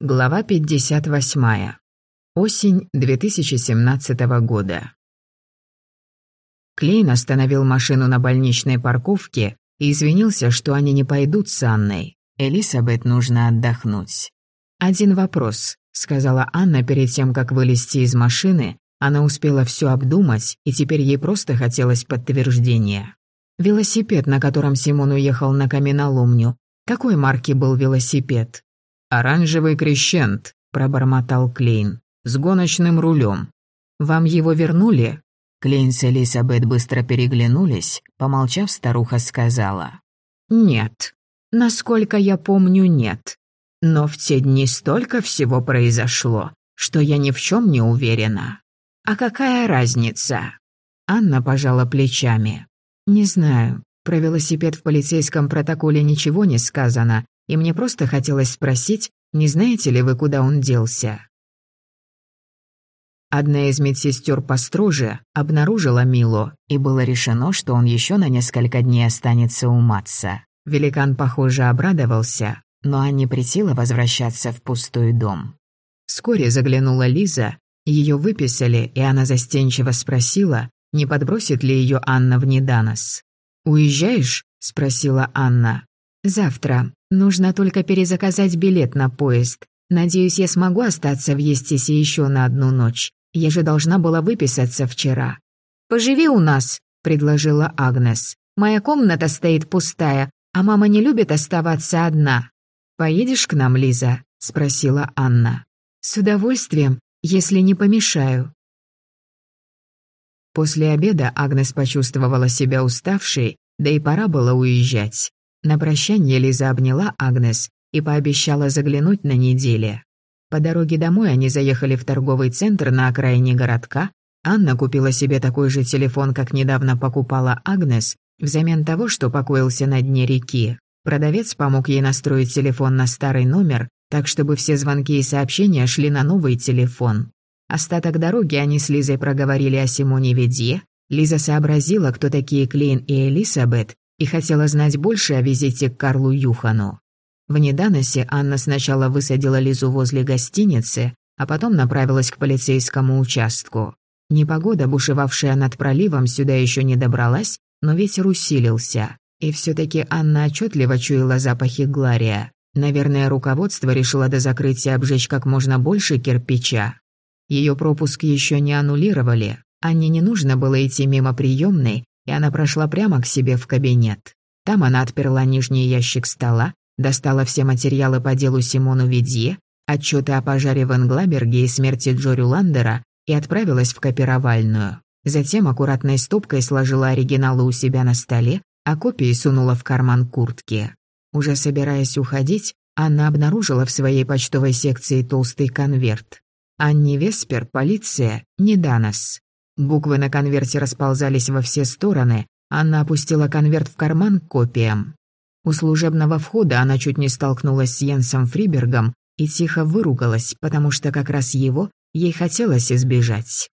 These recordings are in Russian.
Глава 58. Осень 2017 года. Клейн остановил машину на больничной парковке и извинился, что они не пойдут с Анной. Элисабет нужно отдохнуть. «Один вопрос», — сказала Анна перед тем, как вылезти из машины. Она успела все обдумать, и теперь ей просто хотелось подтверждения. Велосипед, на котором Симон уехал на каменоломню. Какой марки был велосипед? «Оранжевый крещент», — пробормотал Клейн, — «с гоночным рулем». «Вам его вернули?» Клейн с Элисабет быстро переглянулись, помолчав, старуха сказала. «Нет. Насколько я помню, нет. Но в те дни столько всего произошло, что я ни в чем не уверена. А какая разница?» Анна пожала плечами. «Не знаю. Про велосипед в полицейском протоколе ничего не сказано, и мне просто хотелось спросить, не знаете ли вы, куда он делся?» Одна из медсестер построже обнаружила Мило, и было решено, что он еще на несколько дней останется у Матса. Великан, похоже, обрадовался, но Анне притило возвращаться в пустой дом. Вскоре заглянула Лиза, ее выписали, и она застенчиво спросила, не подбросит ли ее Анна в Неданос. «Уезжаешь?» – спросила Анна. «Завтра. Нужно только перезаказать билет на поезд. Надеюсь, я смогу остаться в Естисе еще на одну ночь. Я же должна была выписаться вчера». «Поживи у нас», — предложила Агнес. «Моя комната стоит пустая, а мама не любит оставаться одна». «Поедешь к нам, Лиза?» — спросила Анна. «С удовольствием, если не помешаю». После обеда Агнес почувствовала себя уставшей, да и пора было уезжать. На прощание Лиза обняла Агнес и пообещала заглянуть на неделе. По дороге домой они заехали в торговый центр на окраине городка. Анна купила себе такой же телефон, как недавно покупала Агнес, взамен того, что покоился на дне реки. Продавец помог ей настроить телефон на старый номер, так чтобы все звонки и сообщения шли на новый телефон. Остаток дороги они с Лизой проговорили о Симоне Ведье. Лиза сообразила, кто такие Клейн и Элисабет, и хотела знать больше о визите к Карлу Юхану. В Неданосе Анна сначала высадила Лизу возле гостиницы, а потом направилась к полицейскому участку. Непогода, бушевавшая над проливом, сюда еще не добралась, но ветер усилился. И все-таки Анна отчетливо чуяла запахи Глария. Наверное, руководство решило до закрытия обжечь как можно больше кирпича. Ее пропуск еще не аннулировали. Анне не нужно было идти мимо приемной, и она прошла прямо к себе в кабинет. Там она отперла нижний ящик стола, достала все материалы по делу Симону Видье, отчеты о пожаре в Энглаберге и смерти Джори Ландера и отправилась в копировальную. Затем аккуратной стопкой сложила оригиналы у себя на столе, а копии сунула в карман куртки. Уже собираясь уходить, Анна обнаружила в своей почтовой секции толстый конверт. Анни Веспер, полиция, не Данос. Буквы на конверте расползались во все стороны. Анна опустила конверт в карман к копиям. У служебного входа она чуть не столкнулась с Йенсом Фрибергом и тихо выругалась, потому что как раз его ей хотелось избежать.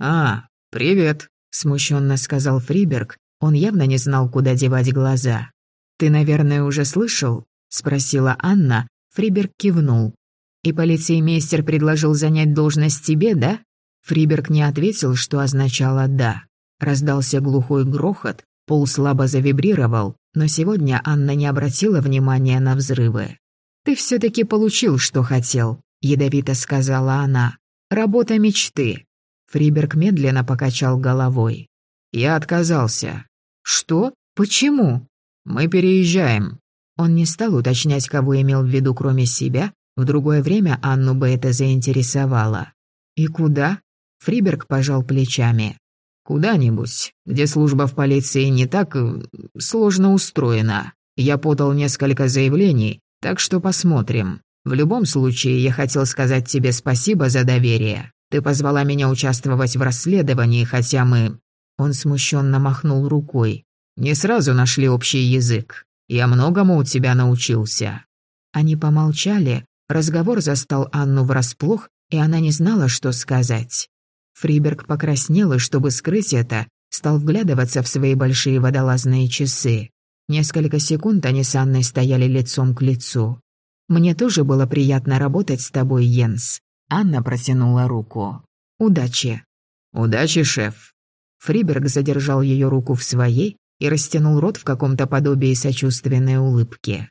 «А, привет», — смущенно сказал Фриберг. Он явно не знал, куда девать глаза. «Ты, наверное, уже слышал?» — спросила Анна. Фриберг кивнул. «И полицеймейстер предложил занять должность тебе, да?» Фриберг не ответил, что означало «да». Раздался глухой грохот, пол слабо завибрировал, но сегодня Анна не обратила внимания на взрывы. «Ты все-таки получил, что хотел», — ядовито сказала она. «Работа мечты». Фриберг медленно покачал головой. «Я отказался». «Что? Почему?» «Мы переезжаем». Он не стал уточнять, кого имел в виду кроме себя, в другое время Анну бы это заинтересовало. «И куда?» Фриберг пожал плечами. «Куда-нибудь, где служба в полиции не так э, сложно устроена. Я подал несколько заявлений, так что посмотрим. В любом случае, я хотел сказать тебе спасибо за доверие. Ты позвала меня участвовать в расследовании, хотя мы...» Он смущенно махнул рукой. «Не сразу нашли общий язык. Я многому у тебя научился». Они помолчали, разговор застал Анну врасплох, и она не знала, что сказать. Фриберг покраснел и, чтобы скрыть это, стал вглядываться в свои большие водолазные часы. Несколько секунд они с Анной стояли лицом к лицу. Мне тоже было приятно работать с тобой, Йенс». Анна протянула руку. «Удачи». «Удачи, шеф». Фриберг задержал ее руку в своей и растянул рот в каком-то подобии сочувственной улыбки.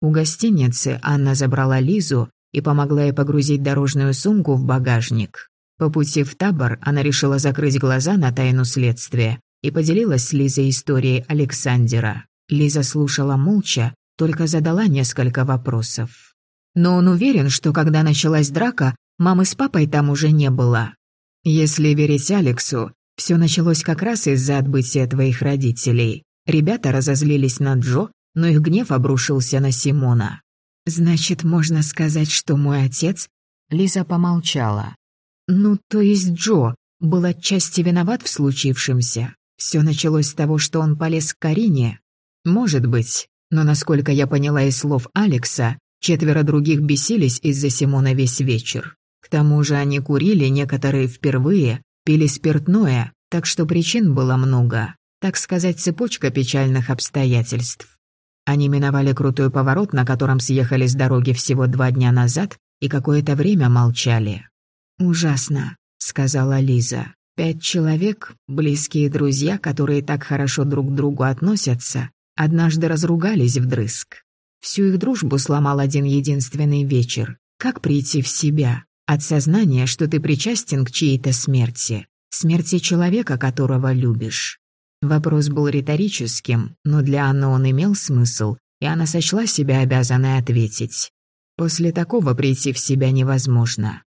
У гостиницы Анна забрала Лизу и помогла ей погрузить дорожную сумку в багажник. По пути в табор она решила закрыть глаза на тайну следствия и поделилась с Лизой историей Александера. Лиза слушала молча, только задала несколько вопросов. Но он уверен, что когда началась драка, мамы с папой там уже не было. Если верить Алексу, все началось как раз из-за отбытия твоих родителей. Ребята разозлились на Джо, но их гнев обрушился на Симона. «Значит, можно сказать, что мой отец...» Лиза помолчала. «Ну, то есть Джо был отчасти виноват в случившемся. Все началось с того, что он полез к Карине. Может быть, но насколько я поняла из слов Алекса, четверо других бесились из-за Симона весь вечер. К тому же они курили, некоторые впервые, пили спиртное, так что причин было много. Так сказать, цепочка печальных обстоятельств. Они миновали крутой поворот, на котором съехали с дороги всего два дня назад, и какое-то время молчали. «Ужасно», — сказала Лиза. «Пять человек, близкие друзья, которые так хорошо друг к другу относятся, однажды разругались вдрызг. Всю их дружбу сломал один единственный вечер. Как прийти в себя? От сознания, что ты причастен к чьей-то смерти. Смерти человека, которого любишь. Вопрос был риторическим, но для Анны он имел смысл, и она сочла себя обязанной ответить. После такого прийти в себя невозможно.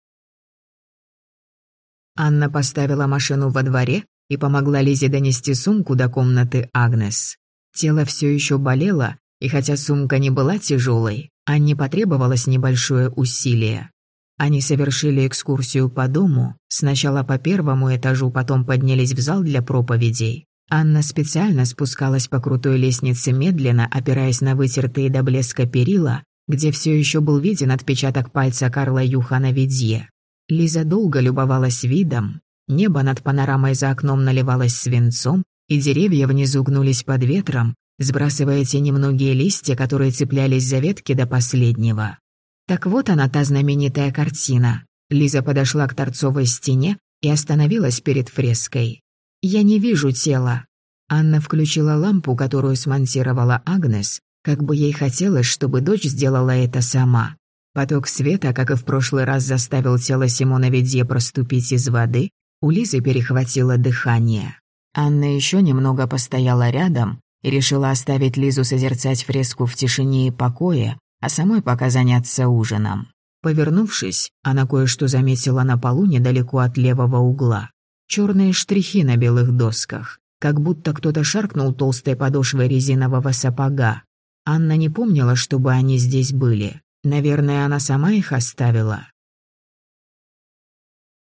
Анна поставила машину во дворе и помогла Лизе донести сумку до комнаты Агнес. Тело все еще болело, и хотя сумка не была тяжелой, Анне потребовалось небольшое усилие. Они совершили экскурсию по дому, сначала по первому этажу, потом поднялись в зал для проповедей. Анна специально спускалась по крутой лестнице медленно, опираясь на вытертые до блеска перила, где все еще был виден отпечаток пальца Карла Юхана Видье. Лиза долго любовалась видом, небо над панорамой за окном наливалось свинцом, и деревья внизу гнулись под ветром, сбрасывая те немногие листья, которые цеплялись за ветки до последнего. Так вот она, та знаменитая картина. Лиза подошла к торцовой стене и остановилась перед фреской. «Я не вижу тела». Анна включила лампу, которую смонтировала Агнес, как бы ей хотелось, чтобы дочь сделала это сама. Поток света, как и в прошлый раз, заставил тело Симона Ведье проступить из воды, у Лизы перехватило дыхание. Анна еще немного постояла рядом и решила оставить Лизу созерцать фреску в тишине и покое, а самой пока заняться ужином. Повернувшись, она кое-что заметила на полу недалеко от левого угла черные штрихи на белых досках, как будто кто-то шаркнул толстой подошвой резинового сапога. Анна не помнила, чтобы они здесь были. Наверное, она сама их оставила.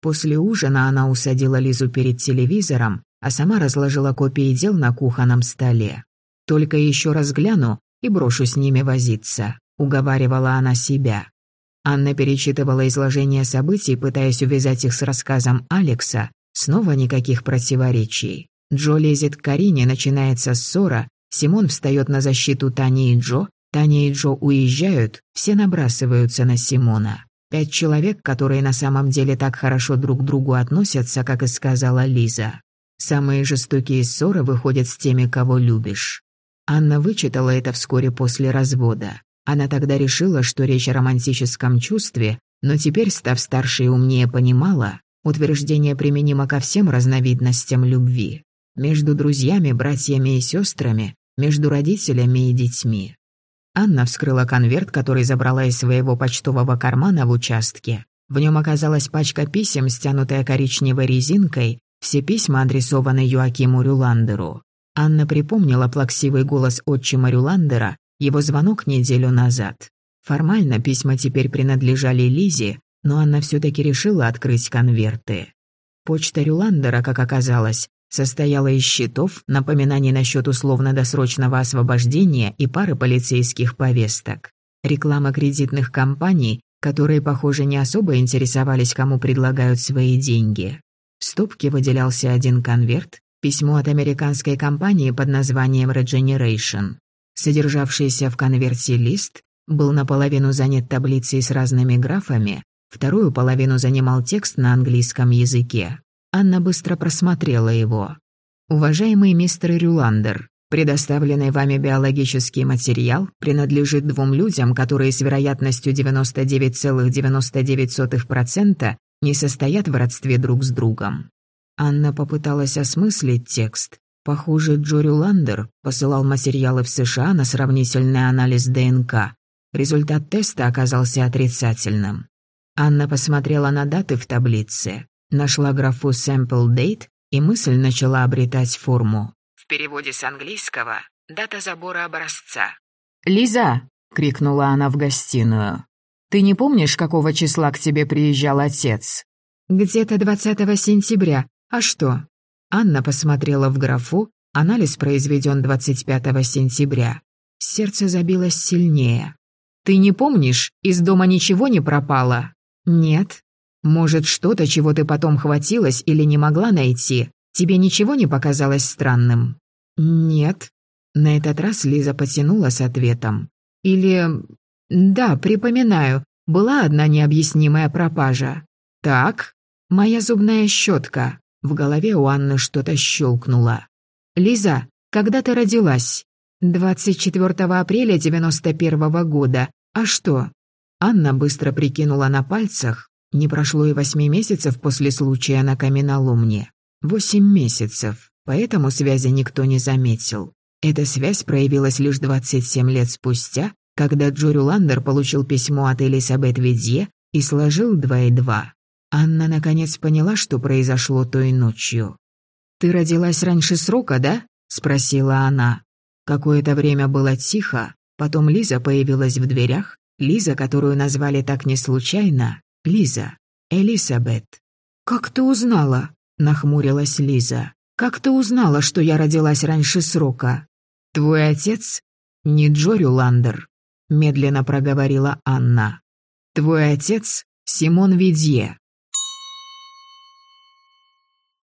После ужина она усадила Лизу перед телевизором, а сама разложила копии дел на кухонном столе. «Только еще раз гляну и брошу с ними возиться», — уговаривала она себя. Анна перечитывала изложение событий, пытаясь увязать их с рассказом Алекса, Снова никаких противоречий. Джо лезет к Карине, начинается ссора, Симон встает на защиту Тани и Джо, Таня и Джо уезжают, все набрасываются на Симона. Пять человек, которые на самом деле так хорошо друг к другу относятся, как и сказала Лиза. Самые жестокие ссоры выходят с теми, кого любишь. Анна вычитала это вскоре после развода. Она тогда решила, что речь о романтическом чувстве, но теперь, став старше и умнее, понимала, Утверждение применимо ко всем разновидностям любви. Между друзьями, братьями и сестрами, между родителями и детьми. Анна вскрыла конверт, который забрала из своего почтового кармана в участке. В нем оказалась пачка писем, стянутая коричневой резинкой, все письма адресованы Юакиму Рюландеру. Анна припомнила плаксивый голос отчима Рюландера, его звонок неделю назад. Формально письма теперь принадлежали Лизе, но Анна все-таки решила открыть конверты. Почта Рюландера, как оказалось, состояла из счетов, напоминаний насчет условно-досрочного освобождения и пары полицейских повесток. Реклама кредитных компаний, которые, похоже, не особо интересовались, кому предлагают свои деньги. В стопке выделялся один конверт, письмо от американской компании под названием Regeneration. Содержавшийся в конверте лист был наполовину занят таблицей с разными графами, вторую половину занимал текст на английском языке. Анна быстро просмотрела его. «Уважаемый мистер Рюландер, предоставленный вами биологический материал принадлежит двум людям, которые с вероятностью 99,99% не состоят в родстве друг с другом». Анна попыталась осмыслить текст. Похоже, Джо Рюландер посылал материалы в США на сравнительный анализ ДНК. Результат теста оказался отрицательным. Анна посмотрела на даты в таблице, нашла графу «Sample Date» и мысль начала обретать форму. В переводе с английского «дата забора образца». «Лиза!» — крикнула она в гостиную. «Ты не помнишь, какого числа к тебе приезжал отец?» «Где-то 20 сентября. А что?» Анна посмотрела в графу, анализ произведен 25 сентября. Сердце забилось сильнее. «Ты не помнишь, из дома ничего не пропало?» «Нет». «Может, что-то, чего ты потом хватилась или не могла найти? Тебе ничего не показалось странным?» «Нет». На этот раз Лиза потянула с ответом. «Или...» «Да, припоминаю, была одна необъяснимая пропажа». «Так?» «Моя зубная щетка». В голове у Анны что-то щелкнуло. «Лиза, когда ты родилась?» «24 апреля 91 -го года. А что?» Анна быстро прикинула на пальцах. Не прошло и восьми месяцев после случая на каменоломне. Восемь месяцев, поэтому связи никто не заметил. Эта связь проявилась лишь 27 лет спустя, когда Джо Рюландер получил письмо от Элисабет Видье и сложил два и два. Анна наконец поняла, что произошло той ночью. «Ты родилась раньше срока, да?» — спросила она. Какое-то время было тихо, потом Лиза появилась в дверях, Лиза, которую назвали так не случайно, Лиза, Элисабет. «Как ты узнала?» — нахмурилась Лиза. «Как ты узнала, что я родилась раньше срока?» «Твой отец?» «Не Джори Ландер», — медленно проговорила Анна. «Твой отец — Симон Видье.